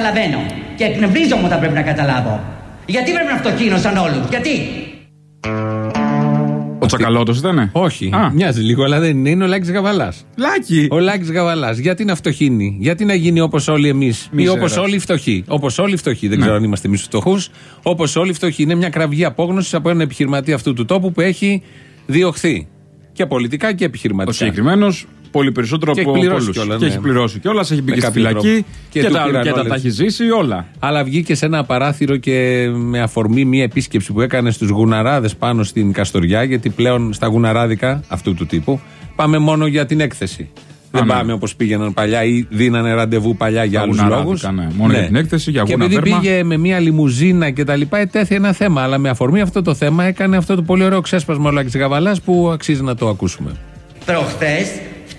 Δεν καταλαβαίνω. Και εκνευρίζομαι όταν πρέπει να καταλάβω. Γιατί πρέπει να φτωχύνω σαν όλους, γιατί; Ο Τσακαλώτος ήτανε; Όχι. Α. Μοιάζει λίγο, αλλά δεν είναι. Είναι ο Λάκης Γαβαλάς. Λάκι. Ο Λάκης Γαβαλάς. Γιατί να φτωχύνει, γιατί να γίνει όπως όλοι εμείς; Ή Μίζερας. όπως όλοι οι φτωχοί; Όπως όλοι οι φτωχοί. Δεν ξέρω αν είμαστε εμείς φτωχούς. Όπως όλοι οι φτωχοί. Είναι μια κραυγή απόγνωσης από έναν επιχειρηματία αυτού του τόπου που έχει διωχθεί. Και πολιτικά και Ο επιχειρηματικά. συγκεκριμένος πολύ περισσότερο Και από έχει πληρώσει πολλούς. κιόλας, Και ναι. έχει πληρώσει κιόλας, έχει μπει Με και στη κάποιο τρόπο. φυλακή Και και, του τα, πήραν και τα, όλες. τα έχει ζήσει όλα. Αλλά βγήκε σε ένα παράθυρο και με αφορμή μια επίσκεψη που έκανε στους γουναράδες πάνω στην Καστοριά, γιατί πλέον στα γουναράδικα αυτού του τύπου πάμε μόνο για την έκθεση. Δεν ναι. πάμε όπως πήγαιναν παλιά ή δίνανε ραντεβού παλιά για Τα άλλους γουναράδικα, λόγους. ναι. Μόνο για την έκθεση, για Και γούνα επειδή δέρμα. πήγε με μια λιμουζίνα και τα λοιπά, ετέθη ένα θέμα. Αλλά με αφορμή αυτό το θέμα έκανε αυτό το πολύ ωραίο ξέσπασμα ο Λάκης Γαβαλάς που αξίζει να το ακούσουμε. Προχθές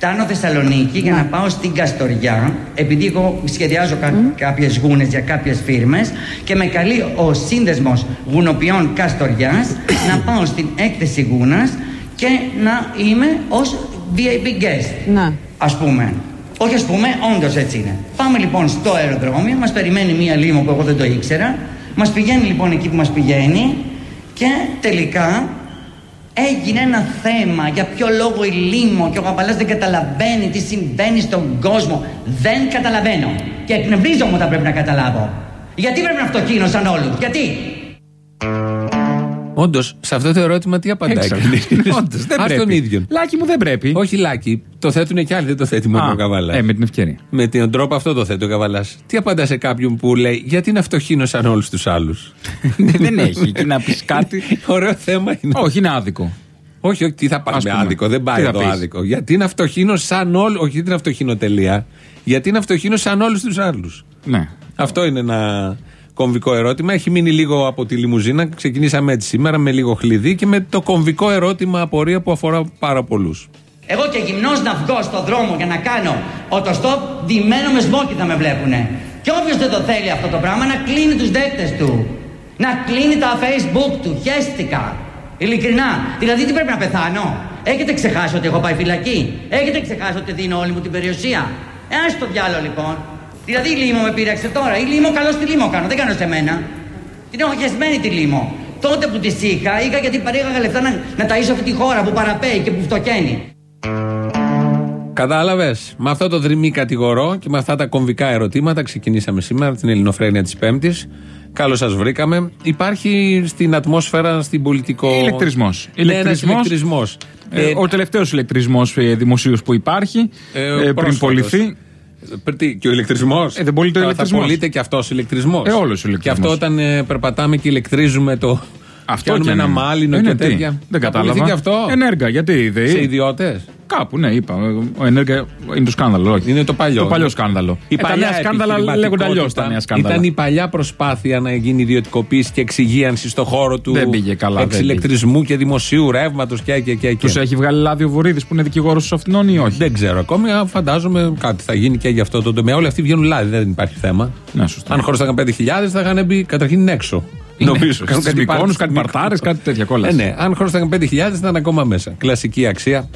φτάνω Θεσσαλονίκη για να πάω στην Καστοριά επειδή εγώ σχεδιάζω κα- κάποιες γούνες για κάποιες φίρμες και με καλεί ο σύνδεσμος γουνοποιών Καστοριάς να πάω στην έκθεση γούνας και να είμαι ως VIP guest. Να. Ας πούμε. Όχι ας πούμε, όντως έτσι είναι. Πάμε λοιπόν στο αεροδρόμιο, μας περιμένει μία λίμο που εγώ δεν το ήξερα. Μας πηγαίνει λοιπόν εκεί που μας πηγαίνει και τελικά έγινε ένα θέμα για ποιο λόγο η Λίμο και ο Γαβαλάς δεν καταλαβαίνει τι συμβαίνει στον κόσμο. Δεν καταλαβαίνω. Και εκνευρίζομαι όταν πρέπει να καταλάβω. Γιατί πρέπει να φτωχύνω σαν όλους, γιατί; Όντως, σε αυτό το ερώτημα τι απαντάει Έξω. κανείς; Όντως, δεν Ας πρέπει. τον ίδιο. Λάκι μου δεν πρέπει. Όχι Λάκη, το θέτουν και άλλοι, δεν το θέτει μόνο Α, ο Καβαλά. Ε, με την ευκαιρία. Με τον τρόπο αυτό το θέτει ο Καβαλά. Τι απαντά σε κάποιον που λέει Γιατί να φτωχύνω σαν όλους τους άλλους; δεν έχει. Εκεί να πεις κάτι. Ωραίο θέμα είναι. Όχι, είναι άδικο. Όχι, όχι, τι θα πάει Ας με πούμε. άδικο. Δεν πάει Τι θα εδώ πεις; άδικο. Γιατί να φτωχύνω σαν όλου. Όχι, γιατί να φτωχύνω τελεία. Γιατί να φτωχύνω σαν όλους τους άλλους. Ναι. Αυτό είναι ένα κομβικό ερώτημα. Έχει μείνει λίγο από τη λιμουζίνα. Ξεκινήσαμε έτσι σήμερα με λίγο χλειδί και με το κομβικό ερώτημα απορία που αφορά πάρα πολλούς. Εγώ και γυμνός να βγω στον δρόμο για να κάνω οτοστόπ, ντυμένο με σμόκι θα με βλέπουνε. Και όποιος δεν το θέλει αυτό το πράγμα να κλείνει τους δέκτες του. Να κλείνει τα facebook του. Χαίστηκα. Ειλικρινά. Δηλαδή τι πρέπει να πεθάνω; Έχετε ξεχάσει ότι έχω πάει φυλακή; Έχετε ξεχάσει ότι δίνω όλη μου την περιουσία; Ε, ας το διάλογο λοιπόν. Δηλαδή η Λίμο με πείραξε τώρα. Η Λίμο καλό στη Λίμο κάνω. Δεν κάνω σε μένα. Την έχω χεσμένη τη Λίμο. Τότε που τη είχα, είχα γιατί παρήγαγα λεφτά να, να ταΐσω αυτή τη χώρα που παραπέει και που φτωχαίνει. Κατάλαβες. Με αυτό το δρυμή κατηγορώ και με αυτά τα κομβικά ερωτήματα ξεκινήσαμε σήμερα την Ελληνοφρένεια της Πέμπτης. Καλώς σας βρήκαμε. Υπάρχει στην ατμόσφαιρα, στην πολιτικό. Ηλεκτρισμός. Ναι, ένας ηλεκτρισμός. Ε, ο τελευταίος ηλεκτρισμός δημοσίου που υπάρχει ε, ε, πριν πρόσφατος. Πωληθεί. Πρι- τι, Και ο ηλεκτρισμός; Ε, δεν πωλείται ο Θα ηλεκτρισμός. πωλείται και αυτός ο ηλεκτρισμός. Ε, όλος ο ηλεκτρισμός. Και αυτό όταν ε, περπατάμε και ηλεκτρίζουμε το. Αυτό Κάνουμε και ένα είναι. μάλινο Είναι και τι; τέτοια. Δεν Θα πωληθεί κατάλαβα. και αυτό. Ενέργα, γιατί η ΔΕΗ. Σε ιδιώτες. Κάπου, ναι, είπα. Ο Ενέργα είναι το σκάνδαλο. Όχι. Είναι το παλιό. Το παλιό σκάνδαλο. Η Ε, τα παλιά νέα σκάνδαλα επιχειρηματικότητα λέγονται αλλιώς τα νέα σκάνδαλα. Ήταν η παλιά προσπάθεια να γίνει ιδιωτικοποίηση και εξυγίανση στο χώρο του Δεν πήγε καλά, δεν εξηλεκτρισμού και δημοσίου ρεύματος και, και, και, και. Τους έχει βγάλει λάδι ο Βορύδης που είναι δικηγόρος του αυτινών ή όχι; Δεν ξέρω ακόμη, αλλά φαντάζομαι κάτι θα γίνει και για αυτό το τομέα. Όλοι αυτοί βγαίνουν λάδι, δεν υπάρχει θέμα. Ναι, σωστά. Αν χωρίστηκαν 5.000 θα είχαν μπει καταρχήν έξω. Είναι Νομίζω. έξω. Κάνουν Στις κάτι Μυκόνους, πάρτι κάτι στις παρτάρες, Μυκόνους. κάτι τέτοια κόλαση. Ε, ναι, αν χωρίστηκαν 5.000 θα ήταν ακόμα μέσα. Κλασική αξία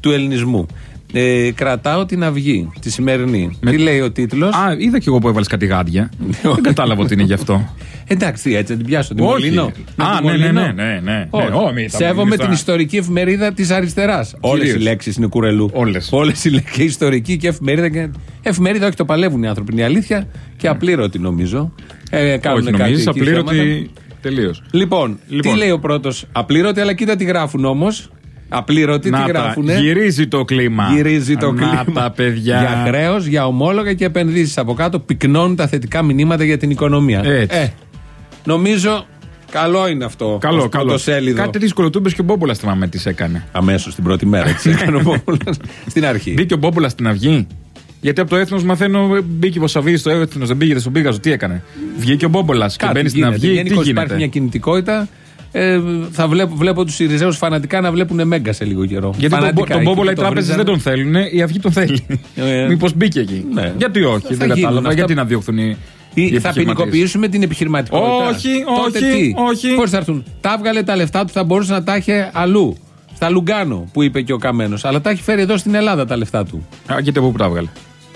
του ελληνισμού. Ε, κρατάω την αυγή, τη σημερινή. Με- Τι λέει ο τίτλος; Α, είδα κι εγώ που έβαλες κάτι γάντια. Δεν κατάλαβα ότι είναι γι' αυτό. Εντάξει, έτσι, να την πιάσω. Την Όχι. μολύνω. Να Α, την ναι, ναι, μολύνω. ναι, ναι, ναι. Όχι. Ναι, ω, μη τα Σέβομαι μολύνεις την τώρα. ιστορική εφημερίδα της αριστεράς. Όλες οι Κυρίως. λέξεις είναι κουρελού. Όλες. Όλες οι λέξεις. Ιστορική και εφημερίδα. Και... Εφημερίδα, όχι το παλεύουν οι άνθρωποι. Είναι η αλήθεια και απλήρωτη νομίζω. Ε, κάνουν Όχι, κάτι νομίζεις εκεί θέματα. απλήρωτη. Τελείως. Λοιπόν, Λοιπόν. τι λέει ο πρώτος. Απλήρωτη, αλλά κοίτα τι γράφουν όμως. Απλήρωτη, τι Να τα, γράφουνε; γυρίζει το κλίμα. Γυρίζει το Να κλίμα. τα παιδιά. Για χρέος, για ομόλογα και επενδύσεις. Από κάτω πυκνώνουν τα θετικά μηνύματα για την οικονομία. Έτσι. Ε, νομίζω καλό είναι αυτό. Καλό, ως καλό. πρωτοσέλιδο. Κάτι τέτοιε κολοτούμπε και ο Μπόμπολας θυμάμαι τι έκανε. Αμέσως την πρώτη μέρα. Έτσι έκανε ο Πόπουλας. Στην αρχή. Μπήκε ο Μπόμπολας στην αυγή. Γιατί από το έθνος μαθαίνω, ε, μπήκε ο Σαββίδης στο έθνος, δεν πήγε στον Πίγαζο, τι έκανε. Βγήκε ο Μπόμπολας και Κάτι μπαίνει στην γίνεται. αυγή. Τι Γενικώς γίνεται; υπάρχει μια κινητικότητα. Ε, θα βλέπω, βλέπω τους Ιριζέους φανατικά να βλέπουν Μέγκα σε λίγο καιρό. Γιατί τον, Φανατικά, τον εκεί Μπόμπολα οι που το τράπεζες βρίζανε. δεν τον θέλουν, η αυγή τον θέλει. Ε, Μήπως μπήκε εκεί; ναι. Γιατί όχι, Θα δεν γίνουν κατάλαβα. αυτά. Γιατί να διώχθουν οι. Ή οι θα επιχειρηματίες; ποινικοποιήσουμε την επιχειρηματικότητα. Όχι, Τότε όχι, τι, όχι. Πώς θα έρθουν; Τα έβγαλε τα λεφτά του, θα μπορούσε να τα είχε αλλού. Στα Λουγκάνο που είπε και ο Καμένος. Αλλά τα έχει φέρει εδώ στην Ελλάδα τα λεφτά του. Α, κοίτα πού τα έβγαλε.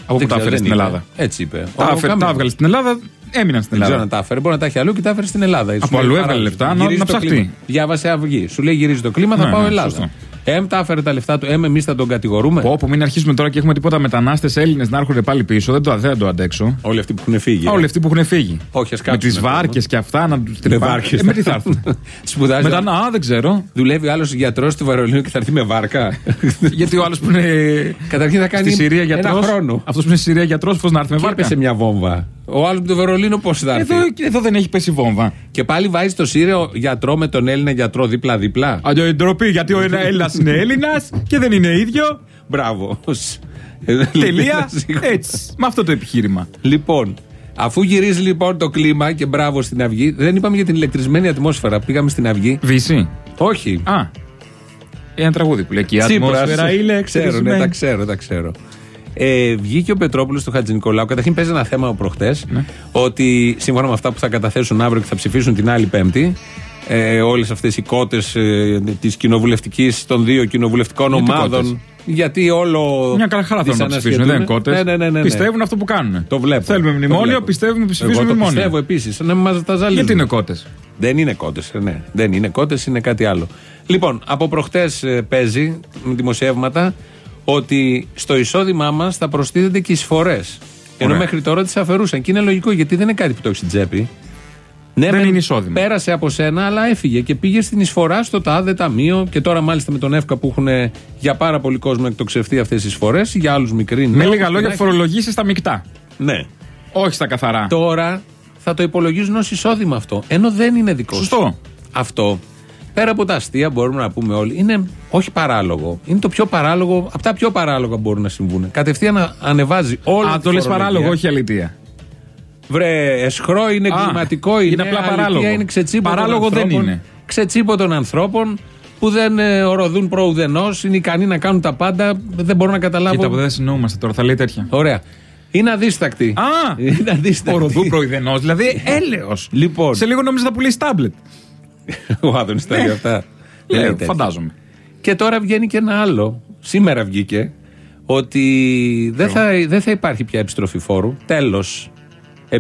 Από Δεν πού τα ξέρω, έφερε δεν στην είπε. Ελλάδα. Έτσι είπε. Τα, Ο έφερε- τα Κάμερον. έβγαλε στην Ελλάδα, έμειναν στην Δεν ξέρω Ελλάδα. αν τα έφερε. Μπορεί να τα έχει αλλού και τα έφερε στην Ελλάδα. Σου αλλού λέει έβγαλε παράδοση. λεφτά, να- Γυρίζει να το ψαχτεί. κλίμα. Διάβασε αυγή. Σου λέει γυρίζει το κλίμα, θα Ναι, πάω ναι, Ελλάδα. Σωστό. Εμ τα έφερε τα λεφτά του. Εμ εμείς θα τον κατηγορούμε. Πω, πω, μην αρχίσουμε τώρα και έχουμε τίποτα μετανάστες Έλληνες να έρχονται πάλι πίσω. Δεν το, δεν το αντέξω. Όλοι αυτοί που έχουν φύγει. Όλοι αυτοί που έχουν φύγει. Όχι, ας Με κάτσουν τις ακόμα. βάρκες και αυτά να τους Με τρυπάνε. βάρκες. Ε, με τι θα έρθουν; Σπουδάζει. Μετά, α, δεν ξέρω. Δουλεύει άλλος γιατρός του Βερολίνου και θα έρθει με βάρκα. Γιατί ο άλλος που είναι. Καταρχήν θα κάνει Στη Συρία ένα γιατρό. χρόνο. Αυτός που είναι στη Συρία γιατρός, πώ να έρθει με Και βάρκα. έπεσε μια βόμβα. Ο άλλος με το Βερολίνο πώς θα έρθει; Εδώ, εδώ δεν έχει πέσει βόμβα. Και πάλι βάζει το Σύριο γιατρό με τον Έλληνα γιατρό δίπλα-δίπλα; Αλλιώ η ντροπή γιατί ο Έλληνα είναι Έλληνας και δεν είναι ίδιο. Μπράβο. Τελεία. Έτσι. Με αυτό το επιχείρημα. Λοιπόν, αφού γυρίζει λοιπόν το κλίμα και μπράβο στην Αυγή, δεν είπαμε για την ηλεκτρισμένη ατμόσφαιρα. Πήγαμε στην Αυγή. Βύση. Όχι. Α. Ένα τραγούδι που λέει και η Τσίπρας. ατμόσφαιρα είναι Ξέρω, ναι, εξαιρετική. τα ξέρω, τα ξέρω. Ε, βγήκε ο Πετρόπουλος του Χατζη Νικολάου. Καταρχήν παίζει ένα θέμα προχτές. Ναι. Ότι σύμφωνα με αυτά που θα καταθέσουν αύριο και θα ψηφίσουν την άλλη Πέμπτη, ε, όλες αυτές οι κότες ε, της κοινοβουλευτικής, των δύο κοινοβουλευτικών Γιατί ομάδων. κότες; Γιατί όλο. Μια καλά χαρά θέλουν να ψηφίσουν, δεν είναι κότες; Ναι, ναι, ναι, ναι, ναι. Πιστεύουν αυτό που κάνουν. Το βλέπω. Θέλουμε Το μνημόνιο, βλέπω. πιστεύουμε Εγώ ψηφίζουμε το μνημόνιο. πιστεύω επίσης. Να μην μας τα ζαλίζουν. Γιατί είναι κότες; Δεν είναι κότες, ναι. Δεν είναι κότες, είναι κάτι άλλο. Λοιπόν, από προχτές παίζει με δημοσιεύματα ότι στο εισόδημά μας θα προστίθενται και εισφορές. Ενώ Ωραία. μέχρι τώρα τις αφαιρούσαν. Και είναι λογικό γιατί δεν είναι κάτι που το έχει στην τσέπη. Ναι, Δεν μεν είναι εισόδημα. Πέρασε από σένα, αλλά έφυγε και πήγε στην εισφορά στο τάδε ταμείο. Και τώρα, μάλιστα, με τον ΕΦΚΑ που έχουν για πάρα πολύ κόσμο εκτοξευτεί αυτές τι εισφορές, για άλλους μικρή. Με νέους, λίγα λόγια, να- φορολογήσεις στα μεικτά. Ναι. Όχι στα καθαρά. Τώρα θα το υπολογίζουν ως εισόδημα αυτό. Ενώ δεν είναι δικό σου. Σωστό. Αυτό, πέρα από τα αστεία, μπορούμε να πούμε όλοι, είναι όχι παράλογο. Είναι το πιο παράλογο, από τα πιο παράλογα που μπορούν να συμβούν. Κατευθείαν να ανεβάζει όλο Α, το λε παράλογο, όχι αλήθεια. Βρε, εσχρό είναι, Α, εγκληματικό είναι, είναι απλά αλήθεια παράλογο. Είναι ξετσίπο Παράλογο των δεν ανθρώπων, είναι. Ξετσίπο των ανθρώπων που δεν ε, οροδούν προουδενός, είναι ικανοί να κάνουν τα πάντα, δεν μπορώ να καταλάβω. Κοίτα που δεν συνεννοούμαστε τώρα, θα λέει τέτοια. Ωραία. Είναι αδίστακτη. Α! είναι αδίστακτη. Οροδού προειδενό, δηλαδή έλεος. Λοιπόν. Σε λίγο νόμιζα θα πουλήσει τάμπλετ. Ο Άδωνης τα λέει αυτά. Δεν λέει Λέω, τέτοια. φαντάζομαι. Και τώρα βγαίνει και ένα άλλο. Σήμερα βγήκε ότι δεν θα, δεν θα υπάρχει πια επιστροφή φόρου. Τέλος.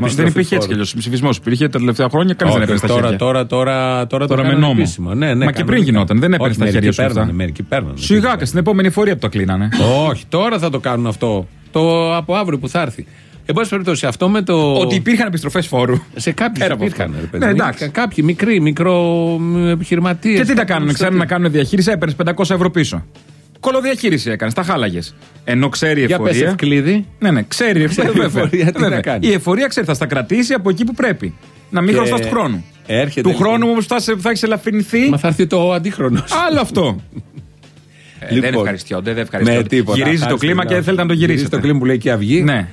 Μα δεν υπήρχε έτσι κι αλλιώς. Ψηφισμός υπήρχε τα τελευταία χρόνια, κανείς δεν έπαιρνε στα τώρα, χέρια. τώρα, τώρα, τώρα, Τώρα το με κάνανε νόμο. επίσημα. Ναι, ναι, Μα και κανονικά. πριν γινόταν, δεν έπαιρνε Όχι, στα μερικοί χέρια σου αυτά. παίρνανε, Μερικοί παίρνανε. Σιγά και στην επόμενη φορεία που το κλείνανε. Όχι, τώρα θα το κάνουν αυτό. Το από αύριο που θα έρθει. Εν πάση περιπτώσει, αυτό με το. Ότι υπήρχαν επιστροφές φόρου. Σε κάποιου Πέρα από υπήρχαν. αυτό. ρε παιδί Ναι, μου. εντάξει. Κάποιοι μικροί, μικρό επιχειρηματίες. Και τι τα κάνουν, ξέρουν να κάνουν διαχείριση, έπαιρνες 500 ευρώ πίσω. Κολοδιαχείριση έκανες, τα χάλαγες. Ενώ ξέρει η Για πες εφορία. ευκλήδη. Ναι, ναι, ξέρει, Ξέρει η βέβαια, εφορία τι να βέβαια. κάνει. Η εφορία ξέρει, θα στα κρατήσει από εκεί που πρέπει. Να μην Και χρωστάς του χρόνου. έρχεται Του λοιπόν- χρόνου όμως που θα, σε- θα έχεις ελαφρυνθεί. Μα θα έρθει το αντίχρονος. Άλλο αυτό. Ε, δεν Λοιπόν. ευχαριστιόνται, δεν Με ευχαριστιόνται. τίποτα. Γυρίζει το Χάρη κλίμα στην και δεν θέλετε να το Γυρίζει γυρίσετε. το κλίμα που λέει και αυγή. Ναι.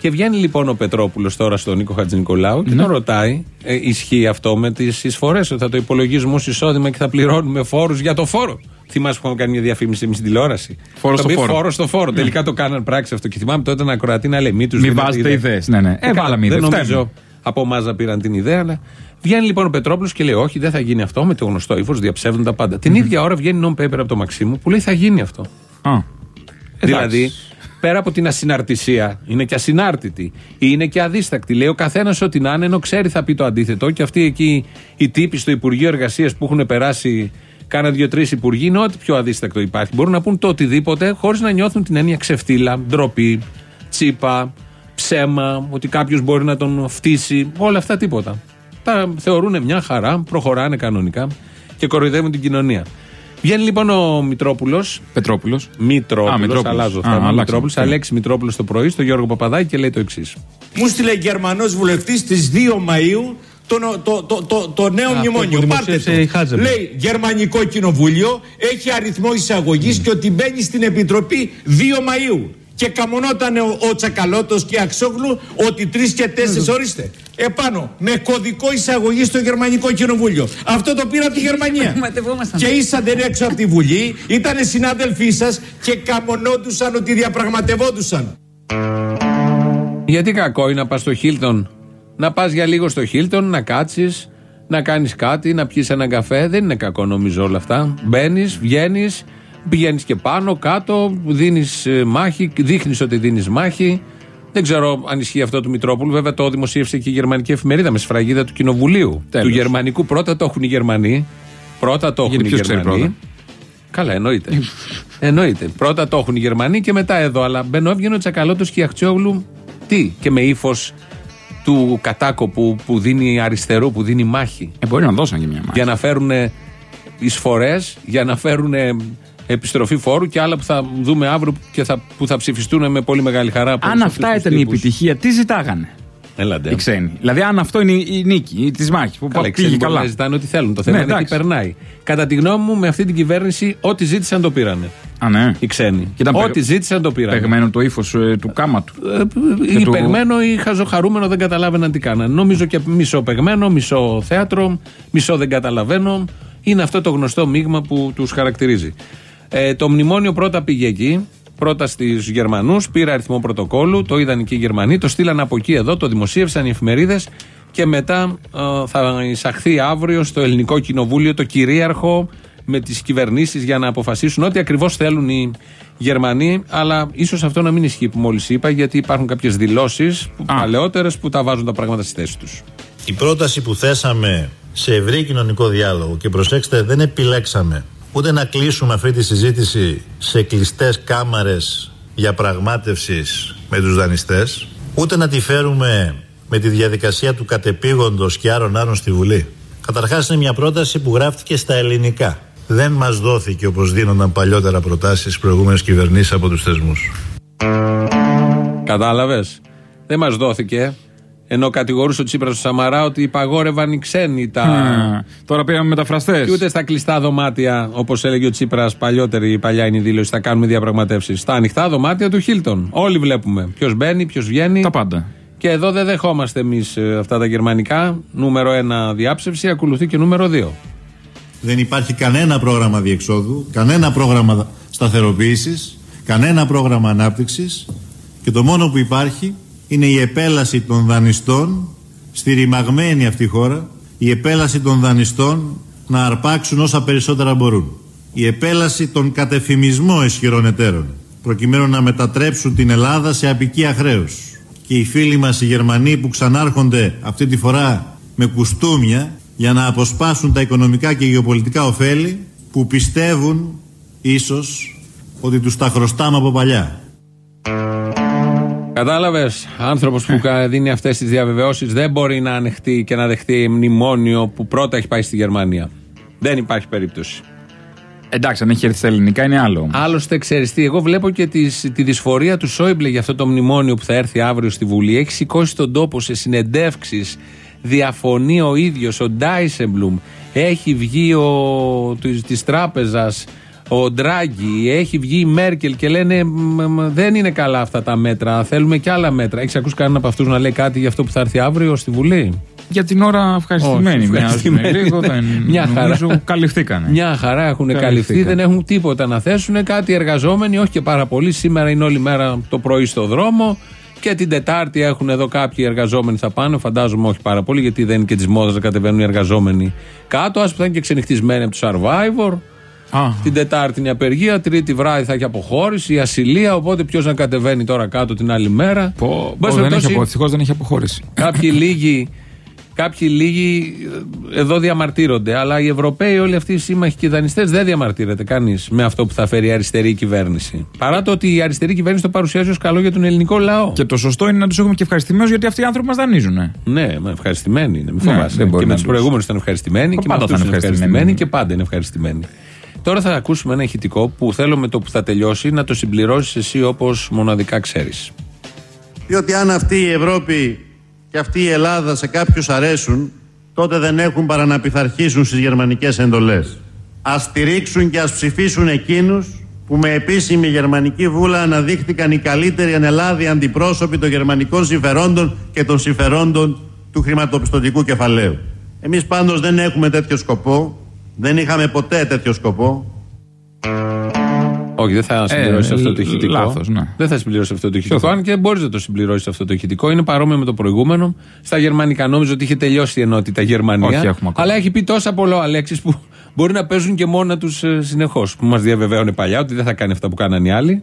Και βγαίνει λοιπόν ο Πετρόπουλος τώρα στον Νίκο Χατζηνικολάου και Ναι. τον ρωτάει, ε, ισχύει αυτό με τις εισφορές, ότι θα το υπολογίζουμε ως εισόδημα και θα πληρώνουμε φόρους για το φόρο. Θυμάσαι που είχαμε κάνει μια διαφήμιση εμείς στην τηλεόραση. Φόρο Θα στο πει φόρο. Ναι. φόρο στο φόρο. Τελικά το κάναν πράξη αυτό. Και θυμάμαι τότε ένα ακροατή να λέει: Μην τους Μην βάζετε ιδέες. Ναι, ναι. Ε, βάλαμε Δεν ιδέες. νομίζω από εμά να πήραν την ιδέα, αλλά βγαίνει λοιπόν ο Πετρόπουλος και λέει: Όχι, δεν θα γίνει αυτό με το γνωστό ύφος, διαψεύδουν τα πάντα. Την ίδια ώρα βγαίνει non paper από το Μαξίμου που λέει: Θα γίνει αυτό. Α. Δηλαδή, πέρα από την ασυναρτησία, είναι και ασυνάρτητη ή είναι και αδίστακτη. Λέει ο καθένας ό,τι να είναι, ενώ ξέρει θα πει το αντίθετο. Και αυτοί εκεί οι τύποι στο Υπουργείο Εργασίας που έχουν περάσει, κάνα δύο-τρεις υπουργοί, είναι ό,τι πιο αδίστακτο υπάρχει. Μπορούν να πούν το οτιδήποτε χωρίς να νιώθουν την έννοια ξεφτύλα, ντροπή, τσίπα, ψέμα, ότι κάποιος μπορεί να τον φτύσει. Όλα αυτά τίποτα. Τα θεωρούν μια χαρά, προχωράνε κανονικά και κοροϊδεύουν την κοινωνία. Βγαίνει λοιπόν ο Μητρόπουλος, Πετρόπουλος. Μητρόπουλος. Α, Μητρόπουλος. Αλλάζω Α, θέμα. αλλάξαμε. Μητρόπουλος, Ναι. Αλέξη Μητρόπουλος το πρωί, στο Γιώργο Παπαδάκη και λέει το εξής. Μου στείλε Γερμανός βουλευτής στις 2 Μαου το, το, το, το, το νέο Αυτό μνημόνιο. που Πάρτε δημοσίευσε η το. Χάζεμπερ. Λέει Γερμανικό Κοινοβούλιο έχει αριθμό εισαγωγής και ότι μπαίνει στην Επιτροπή 2 Μαου. Και καμονόταν ο, ο Τσακαλώτος και η Αξόγλου ότι 3 και 4 ορίστε. Επάνω με κωδικό εισαγωγή στο Γερμανικό Κοινοβούλιο. Αυτό το πήρα από τη Γερμανία. Ματευόμασταν. και ήσαντε έξω από τη Βουλή, ήταν συνάδελφοί σας και καμονόντουσαν ότι διαπραγματευόντουσαν. Γιατί κακό είναι να πας στο Χίλτον, να πας για λίγο στο Χίλτον, να κάτσεις, να κάνεις κάτι, να πιεις έναν καφέ. Δεν είναι κακό νομίζω όλα αυτά. Μπαίνεις, βγαίνεις, Πηγαίνεις και πάνω, κάτω, δίνεις μάχη, δείχνεις ότι δίνεις μάχη. Δεν ξέρω αν ισχύει αυτό του Μητρόπουλου. Βέβαια το δημοσίευσε και η γερμανική εφημερίδα με σφραγίδα του Κοινοβουλίου. Τέλος. Του γερμανικού. Πρώτα το έχουν οι Γερμανοί. Πρώτα το έχουν Γιατί οι ποιος ξέρει Γερμανοί. πρώτα; Καλά, εννοείται. εννοείται. Πρώτα το έχουν οι Γερμανοί και μετά εδώ. Αλλά μπαίνω έβγαινε ο Τσακαλώτος και η Αχτσιόγλου. Τι, και με ύφος του κατάκοπου που δίνει αριστερού, που δίνει μάχη. Ε, μπορεί να δώσαν και μια μάχη. Για να φέρουν εισφορές, για να φέρουν επιστροφή φόρου και άλλα που θα δούμε αύριο και θα, που θα ψηφιστούν με πολύ μεγάλη χαρά. από Αν αυτούς αυτά τους ήταν η τύπους. επιτυχία, τι ζητάγανε; Έλαντε. οι ξένοι. Δηλαδή, αν αυτό είναι η νίκη της μάχης που Καλά, οι πήγε ξένοι μπορεί καλά. να ζητάνε ό,τι θέλουν. Το θέμα Ναι, είναι τι εντάξει. περνάει. Κατά τη γνώμη μου, με αυτή την κυβέρνηση, ό,τι ζήτησαν το πήρανε. Α, ναι. Οι ξένοι. Και ήταν Ό,τι παιγ- ζήτησαν το πήρανε. Πεγμένο το ύφος του κάμα του. Ε, Ή του- παιγμένο ή χαζοχαρούμενο δεν καταλάβαιναν τι κάνανε. Νομίζω και μισό παιγμένο, μισό θέατρο, μισό δεν καταλαβαίνω. Είναι αυτό το γνωστό μείγμα που τους χαρακτηρίζει. Ε, το μνημόνιο πρώτα πήγε εκεί, πρώτα στους Γερμανούς, πήρε αριθμό πρωτοκόλλου, το είδαν και οι Γερμανοί, το στείλαν από εκεί εδώ, το δημοσίευσαν οι εφημερίδες και μετά ε, θα εισαχθεί αύριο στο Ελληνικό Κοινοβούλιο το κυρίαρχο με τις κυβερνήσεις για να αποφασίσουν ό,τι ακριβώς θέλουν οι Γερμανοί. Αλλά ίσως αυτό να μην ισχύει που μόλις είπα, γιατί υπάρχουν κάποιες δηλώσεις παλαιότερες που τα βάζουν τα πράγματα στη θέση τους. Η πρόταση που θέσαμε σε ευρύ κοινωνικό διάλογο και προσέξτε δεν επιλέξαμε ούτε να κλείσουμε αυτή τη συζήτηση σε κλειστές κάμαρες για πραγμάτευσης με τους δανειστές ούτε να τη φέρουμε με τη διαδικασία του κατεπήγοντος και άρον άρον στη Βουλή. Καταρχάς είναι μια πρόταση που γράφτηκε στα ελληνικά. Δεν μας δόθηκε όπως δίνονταν παλιότερα προτάσεις στις προηγούμενες κυβερνήσεις από τους θεσμούς. Κατάλαβες; Δεν μας δόθηκε. Ενώ κατηγορούσε ο Τσίπρα του Σαμαρά ότι υπαγόρευαν οι ξένοι τα. Α, Τώρα πήραμε μεταφραστές. Και ούτε στα κλειστά δωμάτια, όπως έλεγε ο Τσίπρας παλιότερη, η παλιά είναι η δήλωση, θα κάνουμε διαπραγματεύσεις. Στα ανοιχτά δωμάτια του Χίλτον. Όλοι βλέπουμε. Ποιος μπαίνει, ποιος βγαίνει. Τα πάντα. Και εδώ δεν δεχόμαστε εμείς αυτά τα γερμανικά. Νούμερο ένα διάψευση, ακολουθεί και νούμερο δύο. Δεν υπάρχει κανένα πρόγραμμα διεξόδου, κανένα πρόγραμμα σταθεροποίησης, κανένα πρόγραμμα ανάπτυξης και το μόνο που υπάρχει είναι η επέλαση των δανειστών στη ρημαγμένη αυτή χώρα, η επέλαση των δανειστών να αρπάξουν όσα περισσότερα μπορούν. Η επέλαση των κατεφημισμό ισχυρών εταίρων, προκειμένου να μετατρέψουν την Ελλάδα σε απικία χρέους. Και οι φίλοι μας οι Γερμανοί που ξανάρχονται αυτή τη φορά με κουστούμια για να αποσπάσουν τα οικονομικά και γεωπολιτικά ωφέλη που πιστεύουν ίσως ότι τους τα χρωστάμε από παλιά. Κατάλαβες. Άνθρωπος που κα- δίνει αυτές τις διαβεβαιώσεις δεν μπορεί να ανεχτεί και να δεχτεί μνημόνιο που πρώτα έχει πάει στη Γερμανία. Δεν υπάρχει περίπτωση. Εντάξει, αν έχει έρθει στα ελληνικά είναι άλλο. όμως. Άλλωστε, ξέρεις τι, εγώ βλέπω και τις, τη δυσφορία του Σόιμπλε για αυτό το μνημόνιο που θα έρθει αύριο στη Βουλή. Έχει σηκώσει τον τόπο σε συνεντεύξεις. Διαφωνεί ο ίδιος, ο Ντάισεμπλουμ. Έχει βγει ο, της, της τράπεζας ο Ντράγκη, έχει βγει η Μέρκελ και λένε «Μ, μ, δεν είναι καλά αυτά τα μέτρα. Θέλουμε και άλλα μέτρα. Έχεις ακούσει κανένα από αυτούς να λέει κάτι για αυτό που θα έρθει αύριο στη Βουλή; Για την ώρα ευχαριστημένοι. Όχι, ευχαριστημένοι. Μοιάζουν λίγο, δεν Μια χαρά. νομίζω καλυφθήκανε. Μια χαρά έχουν καλυφθεί, Καλυφθήκαν. δεν έχουν τίποτα να θέσουν. Κάτι εργαζόμενοι, όχι και πάρα πολλοί. Σήμερα είναι όλη μέρα το πρωί στο δρόμο. Και την Τετάρτη έχουν εδώ κάποιοι εργαζόμενοι θα πάνε. Φαντάζομαι όχι πάρα πολύ, γιατί δεν είναι και της μόδας να κατεβαίνουν οι εργαζόμενοι κάτω. Α που θα είναι και ξενυχτισμένοι από του survivor. Α, Την Τετάρτη είναι η απεργία, Τρίτη βράδυ θα έχει αποχώρηση, η ασυλία. Οπότε ποιος να κατεβαίνει τώρα κάτω την άλλη μέρα. πω, Εν πω, πάση δεν έχει, περιπτώσει, απο- ευτυχώς δεν έχει αποχώρηση. Κάποιοι λίγοι, κάποιοι λίγοι ε, εδώ διαμαρτύρονται. Αλλά οι Ευρωπαίοι, όλοι αυτοί οι σύμμαχοι και οι δανειστές δεν διαμαρτύρεται κανείς με αυτό που θα φέρει η αριστερή κυβέρνηση. Παρά το ότι η αριστερή κυβέρνηση το παρουσιάζει ως καλό για τον ελληνικό λαό. Και το σωστό είναι να τους έχουμε και ευχαριστημένους γιατί αυτοί οι άνθρωποι μας δανείζουν. Ναι, μα ευχαριστημένοι είναι, μην Ναι, φοβάσαι. δεν μπορεί και με να τους τους- προηγούμενους ήταν ευχαριστημένοι και με Πάντα αυτού θα είναι είναι ευχαριστημένοι ευχαριστημένοι. και πάντα είναι ευχαριστημένοι. Τώρα θα ακούσουμε ένα ηχητικό που θέλω με το που θα τελειώσει να το συμπληρώσεις εσύ όπως μοναδικά ξέρεις. Διότι αν αυτή η Ευρώπη και αυτή η Ελλάδα σε κάποιους αρέσουν, τότε δεν έχουν παρά να πειθαρχήσουν στις γερμανικές εντολές. Ας στηρίξουν και ας ψηφίσουν εκείνους που με επίσημη γερμανική βούλα αναδείχθηκαν οι καλύτεροι ανελάδοι αντιπρόσωποι των γερμανικών συμφερόντων και των συμφερόντων του χρηματοπιστωτικού κεφαλαίου. Εμείς πάντως δεν έχουμε τέτοιο σκοπό, δεν είχαμε ποτέ τέτοιο σκοπό, Όχι, δεν θα συμπληρώσεις Ε, αυτό το ηχητικό. λάθος, ναι. Δεν θα συμπληρώσεις αυτό το ηχητικό. θα- Αν και μπορείς να το συμπληρώσεις αυτό το ηχητικό. Είναι παρόμοιο με το προηγούμενο. Στα γερμανικά νόμιζα ότι είχε τελειώσει η ενότητα Γερμανία. Όχι, έχουμε ακόμα. αλλά έχει πει τόσα πολλά ο Αλέξης που Μπορεί να παίζουν και μόνα τους ε, συνεχώς. Που μας διαβεβαίωνε παλιά ότι δεν θα κάνει αυτά που κάνανε οι άλλοι.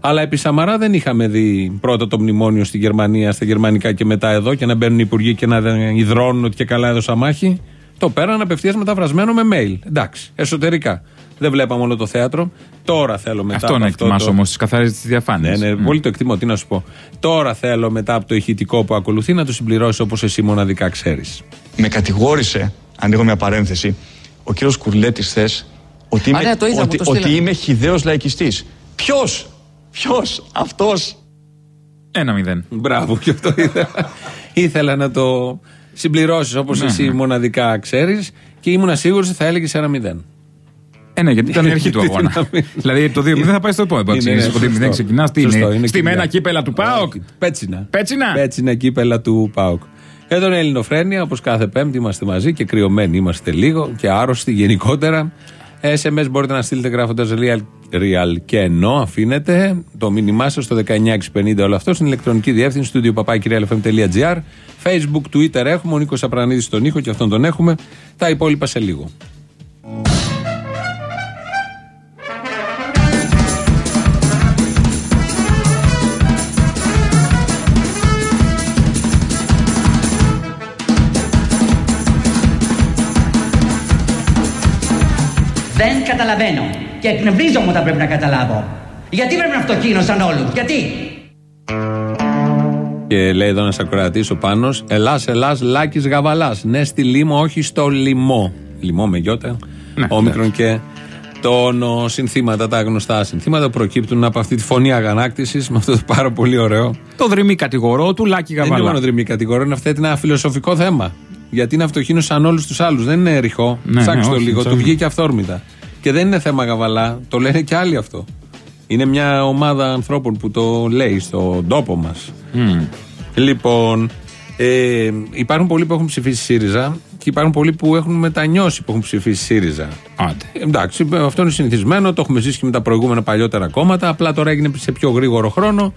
Αλλά επί Σαμαρά δεν είχαμε δει πρώτα το μνημόνιο στη Γερμανία, στα γερμανικά και μετά εδώ και να μπαίνουν οι υπουργοί και να υδρώνουν ότι και καλά έδωσα μάχη. Το πέραν απευθείας μεταφρασμένο με mail. Εντάξει, εσωτερικά. Δεν βλέπαμε όλο το θέατρο. Τώρα θέλω μετά. Αυτό να εκτιμάς το... όμως τις καθαρές της διαφάνεια. Ναι, ναι, πολύ το εκτιμώ. Τι να σου πω. Τώρα θέλω μετά από το ηχητικό που ακολουθεί να το συμπληρώσει όπως εσύ μοναδικά ξέρεις. Με κατηγόρησε, ανοίγω μια παρένθεση, ο κύριος Κουρλέτης χθε ότι είμαι, Α, ναι, το είδα, ότι, μου το ότι στείλανε. είμαι χιδαίος λαϊκιστής. Ποιος, ποιος, αυτός; Ένα μηδέν. Μπράβο, και αυτό ήθελα, ήθελα να το συμπληρώσεις όπως Ναι, εσύ ναι. μοναδικά ξέρεις και ήμουν σίγουρος ότι θα έλεγες ένα μηδέν. Ε, ναι, γιατί ήταν η αρχή του Τι αγώνα. να μην- δηλαδή το 2-0 θα πάει στο επόμενο. Είναι, ναι, Από τη 0 σωστό. ξεκινάς. Τι Σωστό, είναι, είναι στη κοιλιά. μένα κύπελα του ΠΑΟΚ. Πέτσινα. Πέτσινα. Πέτσινα κύπελα του ΠΑΟΚ. Εδώ είναι Ελληνοφρένια, όπως κάθε Πέμπτη είμαστε μαζί και κρυωμένοι είμαστε λίγο και άρρωστοι γενικότερα. SMS μπορείτε να στείλετε γράφοντα real, real και ενώ αφήνετε το μήνυμά σας στο 19650 όλο αυτό στην ηλεκτρονική διεύθυνση του papakirialfm.gr. Facebook, Twitter έχουμε, ο Νίκος Απρανίδης στον ήχο και αυτόν τον έχουμε. Τα υπόλοιπα σε λίγο. Καταλαβαίνω. Και εκνευρίζομαι όταν πρέπει να καταλάβω. Γιατί πρέπει να αυτοκίνησαν όλους, γιατί; Και λέει εδώ ένας ακροατής ο πάνω, Ελλά, Ελλά, Λάκης Γαβαλάς. Ναι, στη Λίμο, όχι στο λιμό. Λιμό με γιώτα. Ναι, Όμικρον και τόνο συνθήματα, τα γνωστά συνθήματα προκύπτουν από αυτή τη φωνή αγανάκτησης με αυτό το πάρα πολύ ωραίο. Το δρυμή κατηγορό του Λάκη Δεν είναι Γαβαλά. μόνο δρυμή κατηγορία, είναι αυτό ένα φιλοσοφικό θέμα. Γιατί είναι αυτοχύνο σαν όλους τους άλλους. Δεν είναι ρηχό. Ναι, Ψάξτε ναι, το όχι, λίγο, του ψάχνω. βγήκε αυθόρμητα. Και δεν είναι θέμα γαβαλά, το λένε και άλλοι αυτό. Είναι μια ομάδα ανθρώπων που το λέει στον τόπο μας. Λοιπόν, ε, υπάρχουν πολλοί που έχουν ψηφίσει ΣΥΡΙΖΑ και υπάρχουν πολλοί που έχουν μετανιώσει που έχουν ψηφίσει ΣΥΡΙΖΑ. Άντε. Ε, Εντάξει, αυτό είναι συνηθισμένο, το έχουμε ζήσει και με τα προηγούμενα παλιότερα κόμματα. Απλά τώρα έγινε σε πιο γρήγορο χρόνο,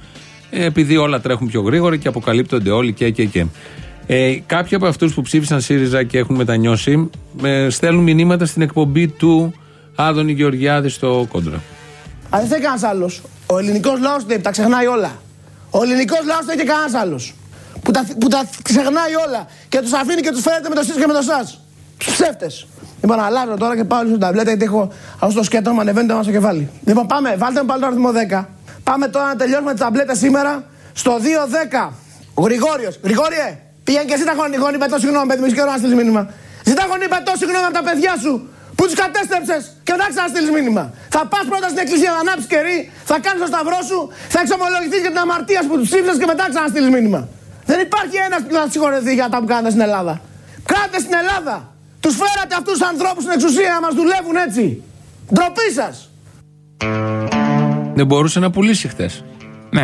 ε, επειδή όλα τρέχουν πιο γρήγορα και αποκαλύπτονται όλοι και και και. Ε, κάποιοι από αυτούς που ψήφισαν ΣΥΡΙΖΑ και έχουν μετανιώσει, ε, στέλνουν μηνύματα στην εκπομπή του Άδωνη Γεωργιάδη στο Κόντρα. Αν δεν θέλει κανένας άλλος. Ο ελληνικός λαός τα ξεχνάει όλα. Ο ελληνικός λαός δεν έχει κανένας άλλος. Που τα, που τα ξεχνάει όλα και τους αφήνει και τους φέρετε με το εσεί και με το εσά. Τους ψεύτες. Λοιπόν, αλλάζω τώρα και πάω λίγο στην ταβλέτα γιατί έχω αυτό το σκέτο μου ανεβαίνει το μας στο κεφάλι. Λοιπόν, πάμε, βάλτε μου πάλι το αριθμό 10. Πάμε τώρα να τελειώσουμε τι ταμπλέτε σήμερα στο 2-10. Ο Γρηγόριος. Γρηγόριε, πήγαινε και εσύ τα γονεί, γονεί, πετώ συγγνώμη, παιδί μου, είσαι καιρό να στείλει μήνυμα. Ζητά γονεί, πετώ συγγνώμη από τα παιδιά σου που τους κατέστρεψες και μετά ξαναστείλεις μήνυμα. Θα πας πρώτα στην εκκλησία να ανάψεις κερί, θα κάνεις το σταυρό σου, θα εξομολογηθείς για την αμαρτία σου που τους ψήφισες και μετά ξαναστείλεις μήνυμα. Δεν υπάρχει ένας που να συγχωρεθεί για τα που κάνετε στην Ελλάδα. Κάντε στην Ελλάδα. Τους φέρατε αυτούς τους ανθρώπους στην εξουσία να μας δουλεύουν έτσι. Ντροπή σας. Δεν μπορούσε να πουλήσει χτε.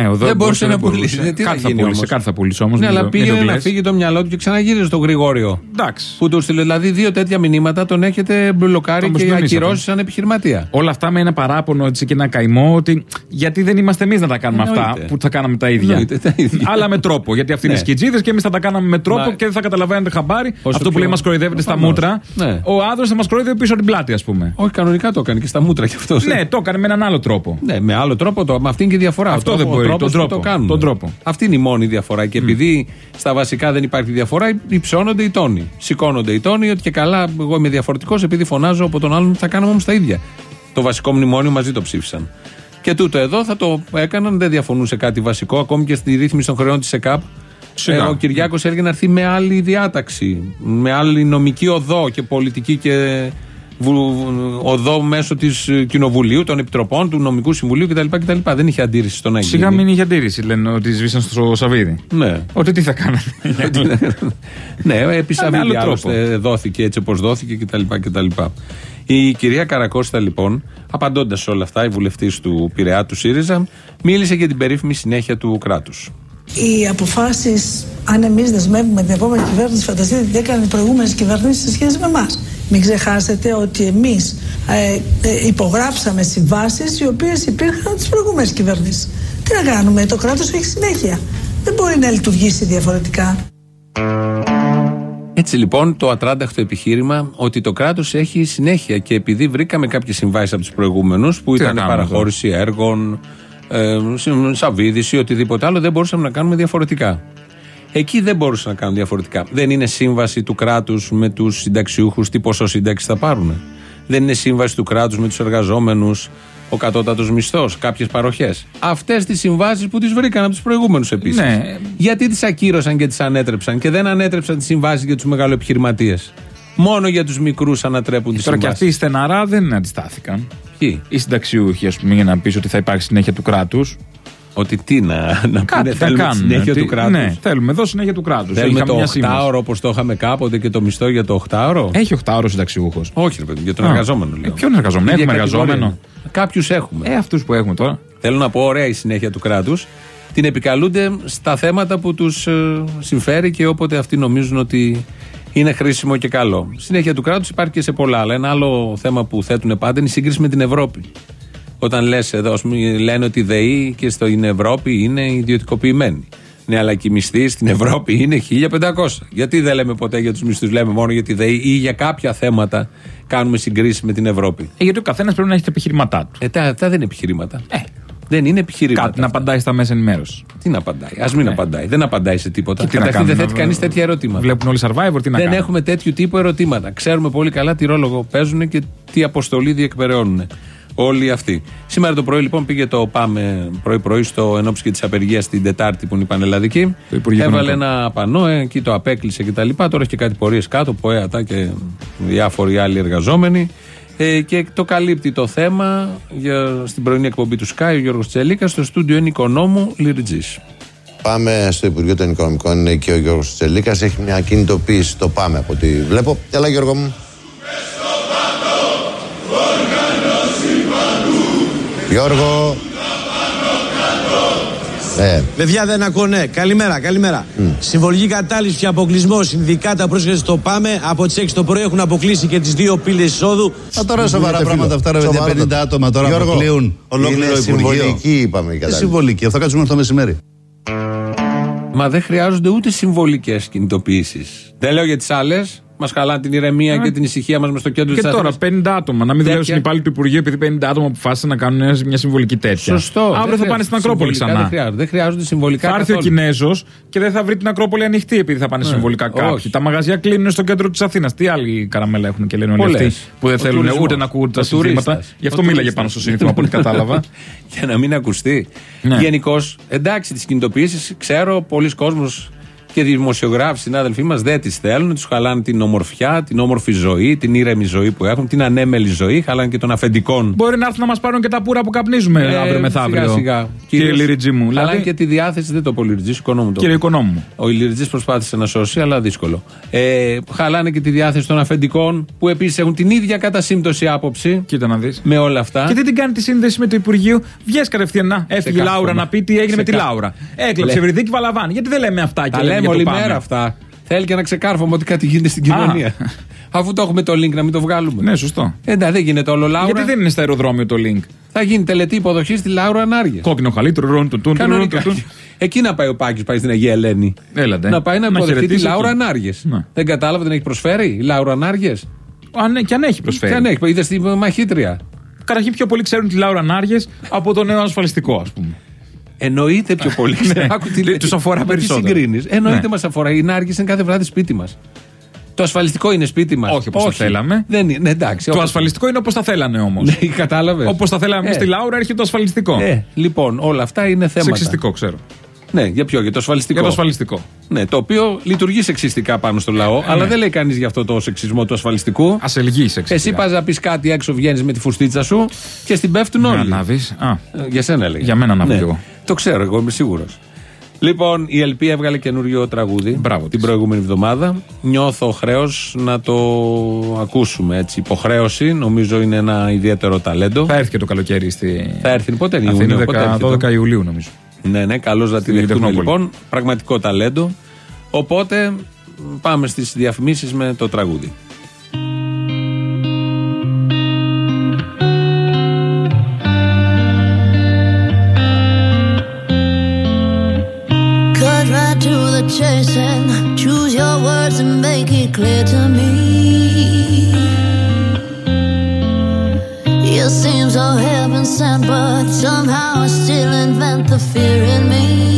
Ναι, ο Δεν μπορούσε να πουλήσει. Ε, τι θα Κάτι θα γίνει πούλησε, όμως; κάτι θα πούλησε όμως. Ναι, αλλά πήγαινε να φύγει το μυαλό του και ξαναγύριζε στον Γρηγόριο. Εντάξει. Που του στείλε. Δηλαδή, δύο τέτοια μηνύματα τον έχετε μπλοκάρει Τον και συντονίσατε. ακυρώσει σαν επιχειρηματία. Όλα αυτά με ένα παράπονο έτσι, και ένα καημό ότι γιατί δεν είμαστε εμείς να τα κάνουμε αυτά Εννοείται. που θα κάναμε τα ίδια. Εννοείται, τα ίδια. Αλλά με τρόπο. Γιατί αυτοί είναι Ναι. σκιτζίδες και εμείς θα τα κάναμε με τρόπο Μα- και δεν θα καταλαβαίνετε χαμπάρι. Όσο Αυτό που πιο- λέει μας κοροϊδεύετε στα Προφανώς. μούτρα. Ναι. Ο άντρα θα μας κοροϊδεύει πίσω από την πλάτη, ας πούμε. Όχι, κανονικά το έκανε και στα μούτρα κι αυτός. Ναι, το έκανε με έναν άλλο τρόπο. Ναι, με άλλο τρόπο το. Με αυτή είναι και η διαφορά. Αυτό Ο δεν μπορεί, τρόπος τον που τρόπο, Το κάνουν. τον τρόπο. Αυτή είναι η μόνη διαφορά. Και επειδή στα βασικά δεν υπάρχει διαφορά, υψώνονται οι τόνοι. Σηκώνονται οι τόνοι ότι και καλά, εγώ είμαι διαφορετικός επειδή φωνάζω από τον άλλον, θα κάναμε όμως τα ίδια. Το βασικό μνημόνιο μαζί το ψήφισαν. Και τούτο εδώ θα το έκαναν, δεν διαφωνούσε κάτι βασικό, ακόμη και στη ρύθμιση των χρεών της ΕΚΑΠ. Σιγά. Ε, ο Κυριάκος έλεγε να έρθει με άλλη διάταξη, με άλλη νομική οδό και πολιτική και βου- οδό μέσω της Κοινοβουλίου, των Επιτροπών, του Νομικού Συμβουλίου κτλ. κτλ. Δεν είχε αντίρρηση στο να γίνει. Σιγά μην είχε αντίρρηση, λένε ότι σβήσαν στο Σαββίδι. Ναι. Ότι τι θα κάνανε. ναι, επί με άλλο Σαββίδη τρόπο. άλλωστε δόθηκε έτσι όπως δόθηκε κτλ. κτλ. Η κυρία Καρακώστα λοιπόν, απαντώντας σε όλα αυτά, η βουλευτής του Πειραιά του ΣΥΡΙΖΑ, μίλησε για την περίφημη συνέχεια του κράτους. Οι αποφάσεις, αν εμείς δεσμεύουμε την επόμενη κυβέρνηση, φανταστείτε τι έκαναν οι προηγούμενες κυβερνήσεις σε σχέση με εμάς. Μην ξεχάσετε ότι εμείς ε, ε, υπογράψαμε συμβάσεις οι οποίες υπήρχαν από τις προηγούμενες κυβερνήσεις. Τι να κάνουμε, το κράτος έχει συνέχεια. Δεν μπορεί να λειτουργήσει διαφορετικά. Ε, Έτσι λοιπόν το ατράνταχτο επιχείρημα ότι το κράτος έχει συνέχεια και επειδή βρήκαμε κάποιες συμβάσεις από τους προηγούμενους που Τι να ήταν κάνουμε παραχώρηση έργων, ε, σαβίδηση, οτιδήποτε άλλο, δεν μπορούσαμε να κάνουμε διαφορετικά. Εκεί δεν μπορούσαν να κάνουν διαφορετικά. Δεν είναι σύμβαση του κράτους με τους συνταξιούχους τι ποσό σύνταξης θα πάρουν. Δεν είναι σύμβαση του κράτους με τους εργαζόμενους ο κατώτατος μισθός, κάποιες παροχές. Αυτές τις συμβάσεις που τις βρήκαν από τους προηγούμενους επίσης. Ναι. Γιατί τις ακύρωσαν και τις ανέτρεψαν και δεν ανέτρεψαν τις συμβάσεις για τους μεγαλοεπιχειρηματίες; Μόνο για τους μικρούς ανατρέπουν τις Τώρα και συμβάσεις. αυτοί οι στεναρά δεν αντιστάθηκαν. Ποιοι; Οι συνταξιούχοι, ας πούμε, για να πεις ότι θα υπάρχει συνέχεια του κράτους. Ότι τι να, να Κάτι πούνε, θα θέλουμε τη κάνουν. συνέχεια Τι- του κράτους. Ναι, θέλουμε εδώ συνέχεια του κράτους. Θέλουμε το 8ωρο όπως το είχαμε κάποτε και το μισθό για το 8ωρο. Έχει 8 ώρο συνταξιούχος. Όχι, ρε παιδί, για τον Α. εργαζόμενο λέω. Ε, ποιον εργαζόμενο, Ίδια έχουμε κατηγορία. εργαζόμενο. Κάποιους έχουμε. Ε, αυτούς που έχουμε τώρα. Θέλω να πω, ωραία η συνέχεια του κράτους. Την επικαλούνται στα θέματα που τους συμφέρει και όποτε αυτοί νομίζουν ότι είναι χρήσιμο και καλό. Συνέχεια του κράτους υπάρχει και σε πολλά άλλα. Ένα άλλο θέμα που θέτουν πάντα είναι η σύγκριση με την Ευρώπη. Όταν λες εδώ, ας πούμε, λένε ότι η ΔΕΗ και στην Ευρώπη είναι ιδιωτικοποιημένη. Ναι, αλλά και οι μισθοί στην Ευρώπη είναι 1500. Γιατί δεν λέμε ποτέ για τους μισθούς, λέμε μόνο για τη ΔΕΗ ή για κάποια θέματα κάνουμε συγκρίσει με την Ευρώπη. Ε, γιατί ο καθένας πρέπει να έχει τα επιχειρήματά του. Ε, τα, αυτά δεν είναι επιχειρήματα. Δεν είναι επιχειρήματα. Κάτι να απαντάει στα μέσα ενημέρωσης. Τι να απαντάει. Α μην απαντάει. Δεν απαντάει σε τίποτα. Και τι να Καταρχήν δεν κάνουμε, θέτει να- κανεί τέτοια ερωτήματα. Βλέπουν όλοι survivor, τι να δεν κάνουν. έχουμε τέτοιου τύπου ερωτήματα. Ξέρουμε πολύ καλά τι ρόλο παίζουν και τι αποστολή διεκπεραιώνουν. Όλοι αυτοί. Σήμερα το πρωί λοιπόν πήγε το Πάμε πρωί-πρωί στο ενόψει και της απεργίας την Τετάρτη που είναι η Πανελλαδική. Το Υπουργείο Έβαλε Οικονομικών. ένα πανό, ε, εκεί το απέκλεισε κτλ. Τώρα έχει και κάτι πορείες κάτω, ποέατα και διάφοροι άλλοι εργαζόμενοι. Ε, και το καλύπτει το θέμα για, στην πρωινή εκπομπή του Sky ο Γιώργος Τσελίκας στο στούντιο είναι οικονόμου Λιριτζής. Πάμε στο Υπουργείο των Οικονομικών είναι και ο Γιώργος Τσελίκας Έχει μια κινητοποίηση, το πάμε από ό,τι βλέπω. Έλα Γιώργο μου. Γιώργο. Ε, Παιδιά δεν ακούνε. Καλημέρα, καλημέρα. Συμβολική κατάληψη και αποκλεισμός. Συνδικάτα πρόσχεση στο ΠΑΜΕ. Από τις 6 το πρωί έχουν αποκλείσει και τις δύο πύλες εισόδου. Α, τώρα σοβαρά πράγματα αυτά, ρε παιδιά, 50 άτομα τώρα Γιώργο, αποκλείουν ολόκληρο είναι Υπουργείο. συμβολική, είπαμε η Τι κατάληψη. συμβολική, αυτό κάτσουμε το μεσημέρι. Μα δεν χρειάζονται ούτε συμβολικές κινητοποιήσεις. Δεν λέω για τις άλλες. Μας χαλάνε την ηρεμία και την ησυχία μας μες στο κέντρο Και της τώρα 50 άτομα. Να μην Τέτοια. δουλεύουν υπάλληλοι του Υπουργείου επειδή 50 άτομα αποφάσισαν να κάνουν μια συμβολική τέτοια. Σωστό. Αύριο Δεν θα πάνε στην χρειάζεται. Ακρόπολη Συμβολικά ξανά. Δεν χρειάζονται, δεν χρειάζονται συμβολικά. Θα έρθει ο καθόλου. Κινέζος και δεν θα βρει την Ακρόπολη ανοιχτή επειδή θα πάνε Ναι. συμβολικά κάποιοι. Όχι. Τα μαγαζιά κλείνουν στο κέντρο της Αθήνας. Τι άλλοι καραμέλα έχουν και λένε όλοι Πολλές. αυτοί που δεν Ο θέλουν τουρισμός. ούτε να ακούγονται τα Ο συνθήματα. τουρίστας. Γι' αυτό Ο μίλαγε τουρίστας. πάνω στο σύνθημα από ό,τι κατάλαβα. Για να μην ακουστεί. Ναι. Γενικώς, εντάξει, τις κινητοποιήσεις ξέρω, πολλοί κόσμος και δημοσιογράφοι, συνάδελφοί μας δεν τις θέλουν. Τους χαλάνε την ομορφιά, την όμορφη ζωή, την ήρεμη ζωή που έχουν, την ανέμελη ζωή, χαλάνε και των αφεντικών. Μπορεί να έρθουν να μας πάρουν και τα πουρα που καπνίζουμε Ε, αύριο μεθαύριο. Σιγά, σιγά. Κύριε Κυρίως Λυριτζή μου. Χαλάνε Δηλαδή, και τη διάθεση, δεν το πω Λυριτζή, οικονόμου το. Κύριε Οικονόμου μου. Ο Ηλιριτζή προσπάθησε να σώσει, αλλά δύσκολο. Ε, χαλάνε και τη διάθεση των αφεντικών, που επίσης έχουν την ίδια κατά σύμπτωση άποψη. Κοίτα να δεις. Με όλα αυτά. Και δεν την κάνει τη σύνδεση με το Υπουργείο; Βγες κατευθείαν να έφυγε η κάρφωμα. Λάουρα να πει τι έγινε Σε με τη κα- Λάουρα. Έκλεψε Λέ. Ευρυδίκη Βαλαβάν. Γιατί δεν λέμε αυτά και Τα λέμε λέμε για το όλη πάμε. μέρα αυτά. Θέλει και ένα ξεκάρφωμα ότι κάτι γίνεται στην Α. κοινωνία. Αφού το έχουμε το link να μην το βγάλουμε. Ναι, σωστό. Ε, εντάξει, δεν γίνεται όλο Λάουρα. Γιατί δεν είναι στα αεροδρόμιο το link; Θα γίνει τελετή υποδοχή στη Λάουρα Ανάργε. Κόκκινο χαλί, τρουν, τουν, τουν, Κανονικά. τουν, τουν. Εκεί να πάει ο Πάκης, πάει στην Αγία Ελένη. Έλατε. Να πάει να Να υποδεχτεί τη χαιρετήσει Λάουρα εκεί. Ανάργε. Ναι. Δεν κατάλαβε, δεν έχει προσφέρει η Λάουρα Ανάργε. Αν, ναι, και αν έχει προσφέρει. Και αν έχει, είδες στη μαχήτρια. Καταρχήν πιο πολύ ξέρουν τη Λάουρα Νάργε από το νέο ασφαλιστικό, ας πούμε. Εννοείται πιο πολύ. Ναι. Άκου τι λέει. Τους αφορά Μα τι περισσότερο. συγκρίνεις. Εννοείται Ναι. μας αφορά. Η Νάργε είναι κάθε βράδυ σπίτι μας. Το ασφαλιστικό είναι σπίτι μας. Όχι όπως θα θέλαμε. Δεν είναι, ναι, εντάξει. Το όπως- ασφαλιστικό είναι όπως τα θέλανε όμως. Ναι, κατάλαβες. Όπως τα θέλαμε εμείς Ε. στη Λάουρα, έρχεται το ασφαλιστικό. Ε, λοιπόν, όλα αυτά είναι θέματα. Σεξιστικό, ξέρω. Ναι, για ποιο, για το ασφαλιστικό. Για το ασφαλιστικό. Ναι, το οποίο λειτουργεί σεξιστικά πάνω στο λαό, αλλά ναι. δεν λέει κανείς γι' αυτό το σεξισμό του ασφαλιστικού. Ασελγή σεξιστικά. Εσύ πας να πεις κάτι έξω, βγαίνεις με τη φουστίτσα σου και στην πέφτουν Για όλοι. να δεις. Α, Ε, Για σένα έλεγα. Για μένα να βγει εγώ. Το ξέρω, εγώ είμαι σίγουρος. Λοιπόν, η Ελπή έβγαλε καινούριο τραγούδι Μπράβο την της. προηγούμενη εβδομάδα. Νιώθω χρέος να το ακούσουμε έτσι. Υποχρέωση, νομίζω είναι ένα ιδιαίτερο ταλέντο. θα έρθει και το καλοκαίρι στη. Θα έρθει πότε είναι, Αυτή είναι Ιούνιο, πότε 10 έρχεται; το; 12 Ιουλίου, νομίζω. Ναι, ναι, καλώς να τη Στη δεχτούμε Τεχνόπολη. λοιπόν. Πραγματικό ταλέντο. Οπότε μ, πάμε στις διαφημίσεις με το τραγούδι. Cut right to the chase and choose your words to make it clear to me. You seem so but somehow I still invent the fear in me.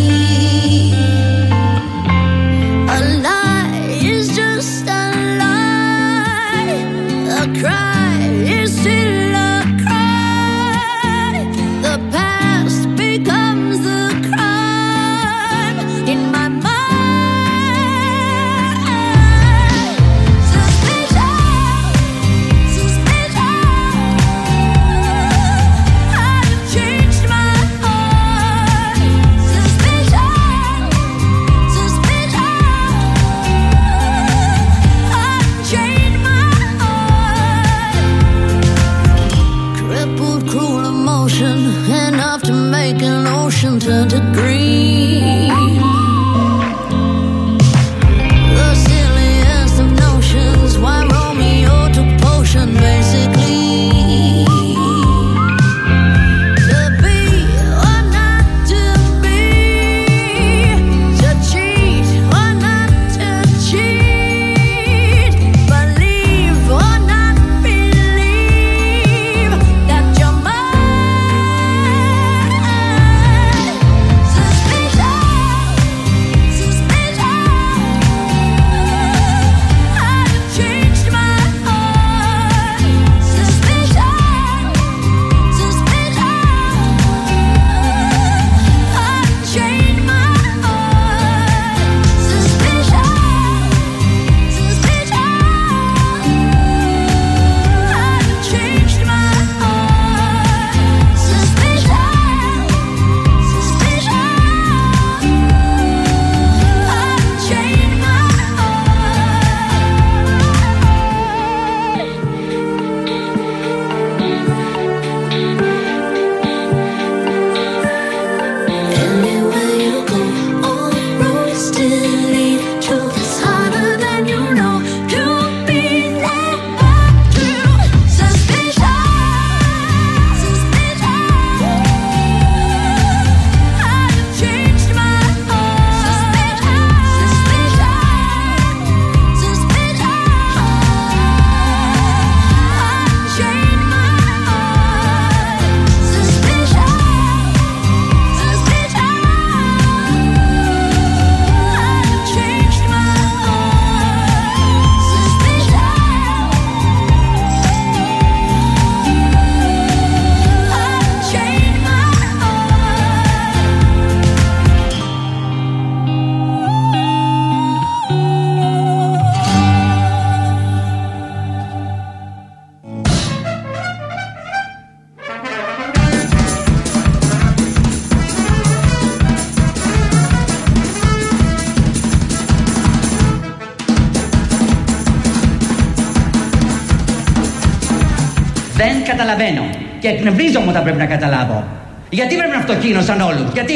Δεν καταλαβαίνω. Και εκνευρίζομαι όταν πρέπει να καταλάβω. Γιατί πρέπει να αυτοκίνησαν όλους, γιατί;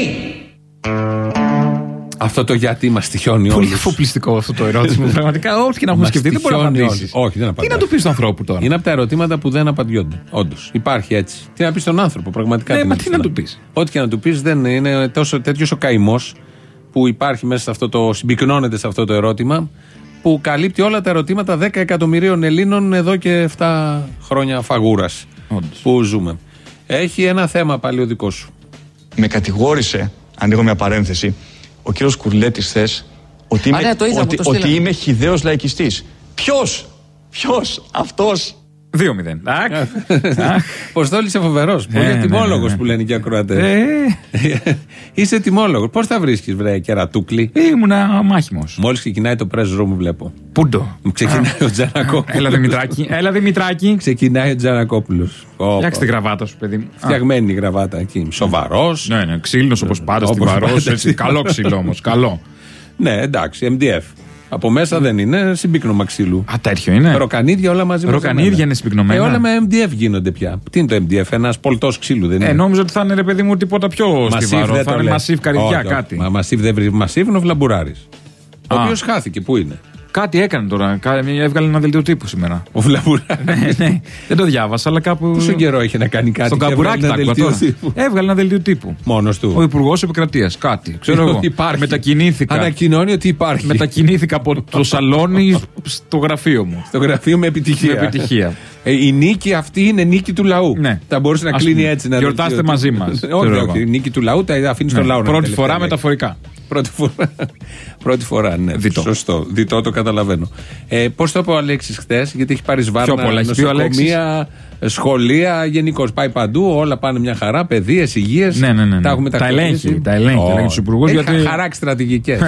Αυτό το γιατί μας τυχιώνει Πολύ όλους. αφοπλιστικό αυτό το ερώτημα. Πραγματικά, ό,τι και να έχουμε σκεφτεί, δεν μπορεί να απαντήσει. Όχι, δεν Τι απαντάει. να του πεις στον ανθρώπου τώρα; Είναι από τα ερωτήματα που δεν απαντιόνται. Όντως. Υπάρχει έτσι. Τι να πεις στον άνθρωπο, πραγματικά. Ναι, μα να τι πεις να στον του άνθρωπο. Ό,τι και να του πεις, δεν είναι τόσο τέτοιος ο καημός που υπάρχει μέσα σε αυτό το. συμπυκνώνεται σε αυτό το ερώτημα που καλύπτει όλα τα ερωτήματα 10 εκατομμυρίων Ελλήνων εδώ και 7 χρόνια φαγούρας που ζούμε. Έχει ένα θέμα πάλι ο δικός σου. Με κατηγόρησε, ανοίγω μια παρένθεση, ο κύριος Κουρλέτης χθες ότι είμαι, ναι, το είδα, μου ότι, το ότι στείλανε. είμαι χιδαίος λαϊκιστής. Ποιος, ποιος, αυτός. 2-0. Ποστόλη είσαι φοβερός. Πολύ ναι, ετοιμόλογος ναι, ναι. που λένε και οι ακροατές. είσαι ετοιμόλογος. Πώς θα βρίσκεις, βρε, κερατούκλι; Ήμουνα μάχημος. Μόλις ξεκινάει το press room, βλέπω. Πούντο. Ξεκινάει ο Τζανακόπουλος. Έλα Δημητράκη. Έλα Δημητράκη. Ξεκινάει ο Τζανακόπουλος. Φτιάξτε την γραβάτα σου, παιδί μου. Φτιαγμένη η γραβάτα εκεί. Σοβαρός. Ναι, ναι, ξύλινος όπως πάντα, Όπως στιβαρό. πάντα. έτσι. Καλό ξύλο όμως. Καλό. Ναι, εντάξει, MDF. Από μέσα δεν είναι συμπίκνωμα ξύλου. Α, τέτοιο είναι. Ροκανίδια όλα μαζί Ροκανίδια μαζεμένα. είναι συμπυκνωμένα. Ε, όλα με MDF γίνονται πια. Τι είναι το MDF, ένας πολτός ξύλου δεν είναι; Ε, νόμιζα ότι θα είναι ρε παιδί μου τίποτα πιο Massive στιβαρό. δεν Θα το είναι λέει. μασίβ καρδιά Όχι, όχι. κάτι. Μα μασίβ δεν βρει μασίβ, είναι ο Βλαμπουράρης. Ο Α. οποίος χάθηκε. Πού είναι; Κάτι έκανε τώρα. κα- Έβγαλε ένα δελτίο τύπου σήμερα. Ο Βλαβουρά. ναι, ναι. Δεν το διάβασα, αλλά κάπου. Πόσο καιρό είχε να κάνει κάτι. Στον και καμπουράκι έβγαλε τα ένα άκουγα δελτίο τώρα. τύπου. Έβγαλε ένα δελτίο τύπου. Μόνος του. Ο Υπουργός Επικρατείας. Κάτι. Ξέρω εγώ. Υπάρχει. Μετακινήθηκα. Ανακοινώνει ότι υπάρχει. Μετακινήθηκα από το σαλόνι στο γραφείο μου. Στο γραφείο με επιτυχία. Με επιτυχία. Ε, η νίκη αυτή είναι νίκη του λαού. Ναι. Θα μπορούσε να Ας κλείνει πούμε. έτσι. ένα Γιορτάστε δελτίο μαζί τύπου. μας, όχι, ξέρω εγώ. όχι. Η νίκη του λαού τα αφήνει στον Ναι. λαό. να Πρώτη τελευταία φορά λέει. μεταφορικά. Πρώτη φορά. Πρώτη φορά, ναι. Διτό. Σωστό. Διτό το καταλαβαίνω. Ε, Πώς το είπε ο Αλέξης χθες, γιατί έχει πάρει σβάρνα Πιο πολλά έχεις πει ο νοσοκομεία, σχολεία, γενικώς πάει παντού, όλα πάνε μια χαρά, παιδείες, υγείες. Ναι, ναι, ναι, ναι. Τα έχουμε Τα τακτοποιήσει. ελέγχει, τα ελέγχει, τα Ω, ελέγχει τους υπουργούς, Έχει γιατί- χαράξει στρατηγικές.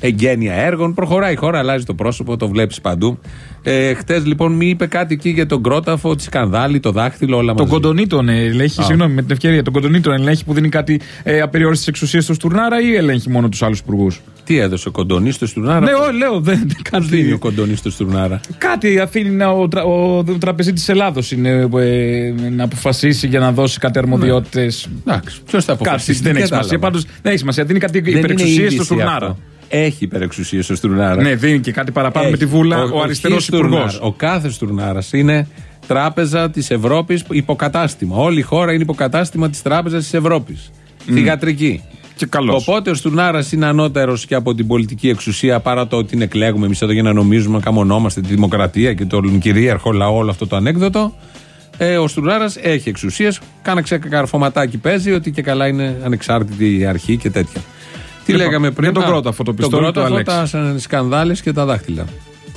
Εγγένεια έργων, προχωράει η χώρα, αλλάζει το πρόσωπο, το βλέπεις παντού. Ε, Χτες λοιπόν μη είπε κάτι εκεί για τον κρόταφο, τη σκανδάλη, το δάχτυλο, όλα Τον μαζί. κοντονί τον ελέγχει, Α. συγγνώμη με την ευκαιρία, τον κοντονί τον ελέγχει που δίνει κάτι ε, απεριόριστες εξουσίες στο Στουρνάρα ή ελέγχει μόνο τους άλλους υπουργούς; Τι έδωσε ο κοντονί στο Στουρνάρα; Ναι, ό, λέω, δεν δεν Τι είναι κάνει. ο κοντονί στο Στουρνάρα; Κάτι αφήνει να, ο, τρα, ο τραπεζίτης της Ελλάδος είναι ε, να αποφασίσει για να δώσει κάτι αρμοδιότητες. Εντάξει, ποιος θα αποφασίσει. Κάτι δεν τι έχει σημασία. κατάλαβα. Πάντως δεν έχει σημασία. Δίνει κάτι Δεν είναι υπερεξουσίες είδηση στο Στουρνάρα. Αυτό. Έχει υπερεξουσία στο Στουρνάρα. Ναι, δίνει και κάτι παραπάνω Έχει. με τη Βούλα ο, ο αριστερός χ Στουρνάρα, υπουργός. Ο κάθε Στουρνάρα είναι τράπεζα της Ευρώπης υποκατάστημα. Όλη η χώρα είναι υποκατάστημα της τράπεζας της Ευρώπης. Θηγατρική. Και καλός. Οπότε ο Στουρνάρα είναι ανώτερος και από την πολιτική εξουσία παρά το ότι την εκλέγουμε εμείς εδώ για να νομίζουμε, καμονόμαστε τη δημοκρατία και τον κυρίαρχο λαό, όλο αυτό το ανέκδοτο. Ε, ο Στουρνάρα έχει εξουσίες. Κάνα ξεκαρφωματάκι παίζει ότι και καλά είναι ανεξάρτητη η αρχή και τέτοια. Τι Λοιπόν, λέγαμε πριν; για τον Α, κρόταφο, το πιστόλι του κρόταφο, Αλέξη. τα σκανδάλες και τα δάχτυλα.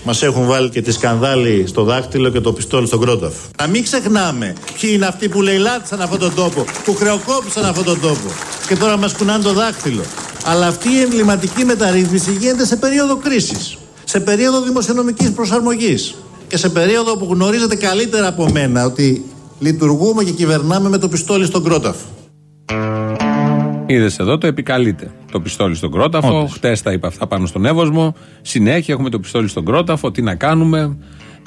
Μας έχουν βάλει και τη σκανδάλη στο δάκτυλο και το πιστόλι στον κρόταφο. Να μην ξεχνάμε ποιοι είναι αυτοί που λαιλάτισαν αυτόν τον τόπο, που χρεοκόπησαν αυτόν τον τόπο και τώρα μας κουνάνε το δάκτυλο. Αλλά αυτή η εμβληματική μεταρρύθμιση γίνεται σε περίοδο κρίσης, σε περίοδο δημοσιονομικής προσαρμογής και σε περίοδο που γνωρίζετε καλύτερα από μένα ότι λειτουργούμε και κυβερνάμε με το πιστόλι στον κρόταφο. Είδες εδώ, το επικαλείται. Το πιστόλι στον κρόταφο. Όντως. Χτες τα είπα αυτά πάνω στον Εύωσμο. Συνέχεια έχουμε το πιστόλι στον κρόταφο. Τι να κάνουμε;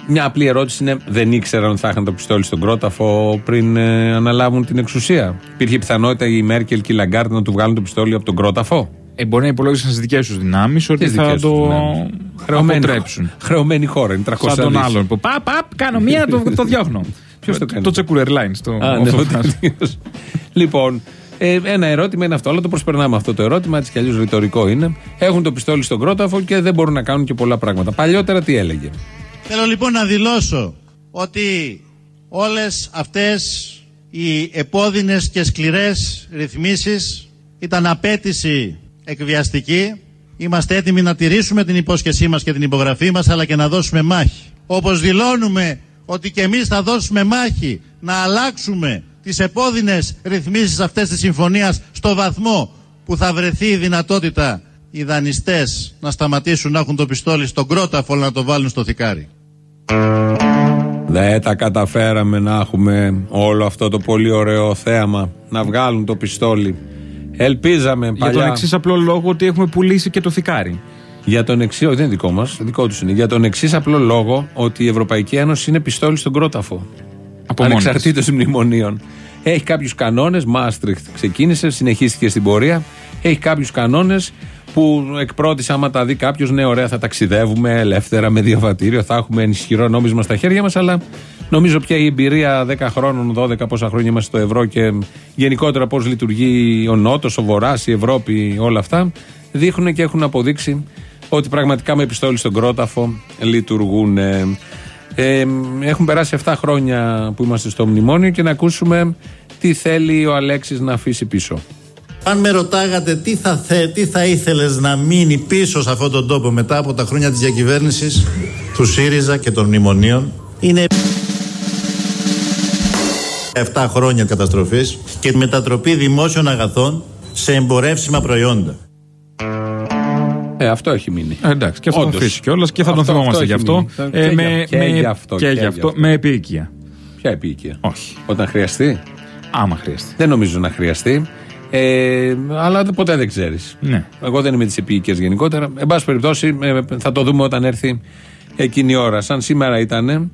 Μια απλή ερώτηση είναι: Δεν ήξεραν ότι θα είχαν το πιστόλι στον κρόταφο πριν ε, αναλάβουν την εξουσία; Υπήρχε πιθανότητα η Μέρκελ και η Λαγκάρντ να του βγάλουν το πιστόλι από τον κρόταφο; Ε, μπορεί να υπολόγισαν στις δικές τους δυνάμεις ότι Ποιες θα δικές τους το δυνάμεις; Χρεωμένη, αποτρέψουν. χρεωμένη χώρα, είναι 300 Σαν τον δις. άλλον που παπ, παπ, κάνω μία, το, το διώχνω. Ποιος το κάνει Το αυτό; Τσεκούρ Airlines. Το, Α, ναι, αυτό ο που θα- τέτοιος. λοιπόν, ε, ένα ερώτημα είναι αυτό, αλλά το προσπερνάμε αυτό το ερώτημα, έτσι κι αλλιώς ρητορικό είναι. Έχουν το πιστόλι στον κρόταφο και δεν μπορούν να κάνουν και πολλά πράγματα. Παλιότερα τι έλεγε; Θέλω λοιπόν να δηλώσω ότι όλες αυτές οι επώδυνες και σκληρές ρυθμίσεις ήταν απέτηση εκβιαστική. Είμαστε έτοιμοι να τηρήσουμε την υπόσχεσή μας και την υπογραφή μας αλλά και να δώσουμε μάχη. Όπως δηλώνουμε ότι και εμείς θα δώσουμε μάχη να αλλάξουμε τις επώδυνες ρυθμίσεις αυτές της συμφωνίας στο βαθμό που θα βρεθεί η δυνατότητα οι δανειστές να σταματήσουν να έχουν το πιστόλι στον κρόταφο αλλά να το βάλουν στο θικάρι. Δεν τα καταφέραμε να έχουμε όλο αυτό το πολύ ωραίο θέαμα να βγάλουν το πιστόλι. Ελπίζαμε Για παλιά. τον εξής απλό λόγο ότι έχουμε πουλήσει και το θικάρι. Για τον εξή, όχι δεν είναι δικό μας, δικό τους είναι. Για τον εξής απλό λόγο ότι η Ευρωπαϊκή Ένωση είναι πιστόλι στον κρόταφο. Από μόνη της. Ανεξαρτήτω μνημονίων. Έχει κάποιους κανόνες, Μάστριχτ ξεκίνησε, συνεχίστηκε στην πορεία. Έχει κάποιους κανόνες που εκ πρώτης, άμα τα δει κάποιος, ναι, ωραία, θα ταξιδεύουμε ελεύθερα με διαβατήριο, θα έχουμε ισχυρό νόμισμα στα χέρια μας, αλλά νομίζω πια η εμπειρία 10 χρόνων, 12 πόσα χρόνια είμαστε στο ευρώ και γενικότερα πώς λειτουργεί ο Νότος, ο Βορράς, η Ευρώπη, όλα αυτά, δείχνουν και έχουν αποδείξει ότι πραγματικά με πιστόλι στον κρόταφο λειτουργούν. Ε, έχουν περάσει 7 χρόνια που είμαστε στο μνημόνιο και να ακούσουμε τι θέλει ο Αλέξης να αφήσει πίσω. Αν με ρωτάγατε τι θα, θε, τι θα ήθελες να μείνει πίσω σε αυτόν τον τόπο μετά από τα χρόνια της διακυβέρνησης του ΣΥΡΙΖΑ και των μνημονίων είναι 7 χρόνια καταστροφής και τη μετατροπή δημόσιων αγαθών σε εμπορεύσιμα προϊόντα. Ε, αυτό έχει μείνει. Ε, εντάξει, και αυτό Όντως. θα αφήσει κιόλας και θα τον Αυτό- θυμόμαστε αυτό γι' έχει αυτό. μείνει. Ε, Και με, για- και με- γι' αυτό, και και γι' γι' αυτό. αυτό. Με επίοικια. Ποια επίοικια; Όχι. Όταν χρειαστεί; Άμα χρειαστεί. Δεν νομίζω να χρειαστεί. Ε, αλλά ποτέ δεν ξέρεις. Ναι. Εγώ δεν είμαι της επίοικιας γενικότερα. Εν πάση περιπτώσει, ε, θα το δούμε όταν έρθει εκείνη η ώρα. Σαν σήμερα ήταν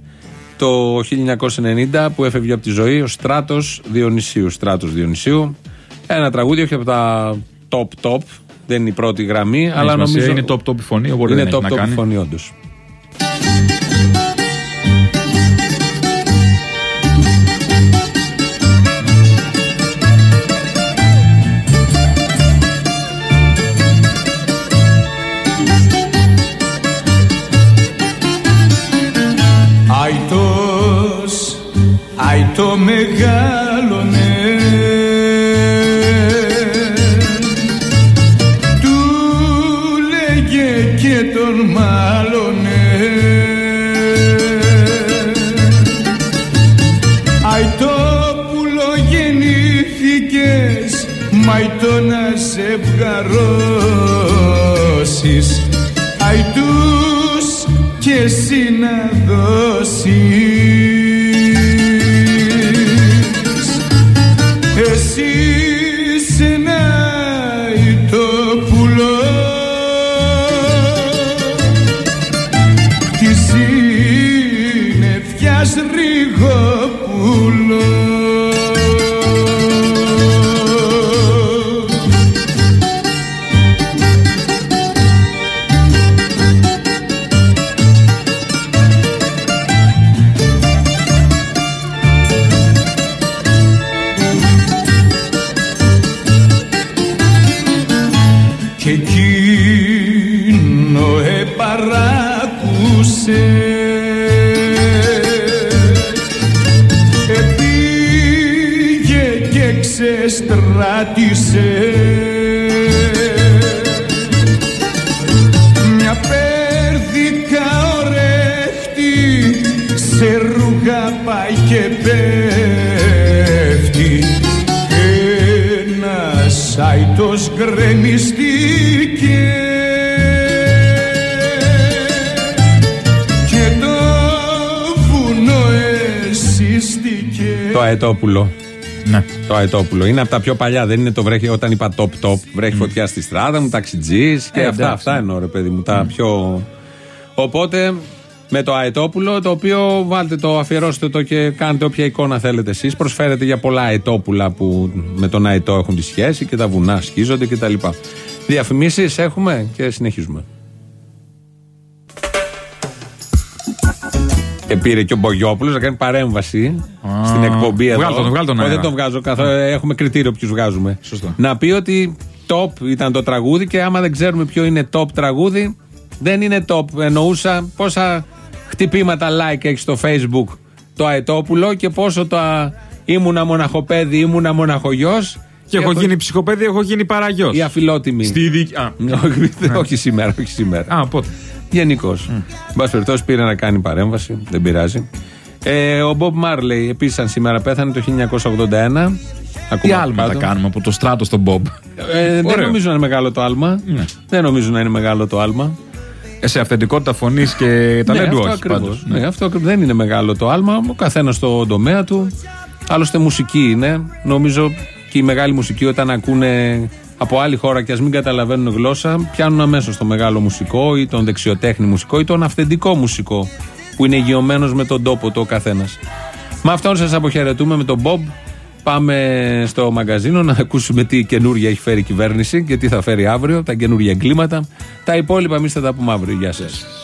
το 1990 που έφευγε από τη ζωή ο Στράτος Διονυσίου. Στράτος Διονυσίου. Ένα τραγούδι, όχι από τα top top. Δεν είναι η πρώτη γραμμή, αλλά σημασία, νομίζω. είναι top top η φωνή, οπότε είναι δεν top έχει να top η κάνει. φωνή, όντως. Σε βγαρώσεις Αϊτούς και εσύ να δώσεις αετόπουλο. Ναι. Το αετόπουλο. Είναι από τα πιο παλιά. Δεν είναι το βρέχει όταν είπα top top. Βρέχει φωτιά στη στράτα μου, ταξιτζής και Ε, αυτά. εντάξει. Αυτά εννοώ, ρε παιδί μου. Τα πιο. Οπότε με το αετόπουλο, το οποίο βάλτε το, αφιερώστε το και κάντε όποια εικόνα θέλετε εσείς. Προσφέρετε για πολλά αετόπουλα που με τον αετό έχουν τη σχέση και τα βουνά σκίζονται κτλ. Διαφημίσεις έχουμε και συνεχίζουμε. Και πήρε και ο Μπογιόπουλος να κάνει παρέμβαση στην εκπομπή εδώ. Βγάλ' τον, βγάλ' τον Όχι, αέρα. Δεν τον βγάζω καθόλου. Έχουμε κριτήριο ποιους βγάζουμε. Σωστό. Να πει ότι top ήταν το τραγούδι και άμα δεν ξέρουμε ποιο είναι top τραγούδι, δεν είναι top. Εννοούσα πόσα χτυπήματα like έχει στο facebook το Αετόπουλο και πόσο το α, ήμουνα μοναχοπέδι, ήμουνα μοναχογιός Και έχω γίνει ψυχοπαίδι, έχω γίνει παραγιός. Η αφιλότιμη. Στη δίκη. Α, όχι, όχι σήμερα, όχι σήμερα. α πότε. Γενικώς. Εν πάση περιπτώσει πήρε να κάνει παρέμβαση, δεν πειράζει. Ε, ο Μπομπ Μάρλεϊ επίσης, αν σήμερα πέθανε το 1981. Τι Ακόμα άλμα θα κάτω. κάνουμε από το στράτο στον Μπομπ; Ε, δεν Ωραίο. νομίζω να είναι μεγάλο το άλμα. Ναι. Δεν νομίζω να είναι μεγάλο το άλμα. Ε, σε αυθεντικότητα φωνής και ταλέντου αυτό όχι ακριβώς. πάντως. Ναι, αυτό ακριβώς. δεν είναι μεγάλο το άλμα. Ο καθένας στον τομέα του. Άλλωστε μουσική είναι. Νομίζω και η μεγάλη μουσική όταν ακούνε από άλλη χώρα και ας μην καταλαβαίνουν γλώσσα, πιάνουν αμέσως το μεγάλο μουσικό ή τον δεξιοτέχνη μουσικό ή τον αυθεντικό μουσικό που είναι υγειωμένος με τον τόπο του ο καθένας. Με αυτόν σας αποχαιρετούμε με τον Bob. Πάμε στο μαγκαζίνο να ακούσουμε τι καινούργια έχει φέρει η κυβέρνηση και τι θα φέρει αύριο, τα καινούργια εγκλήματα. Τα υπόλοιπα εμείς θα τα πούμε αύριο. Γεια σας.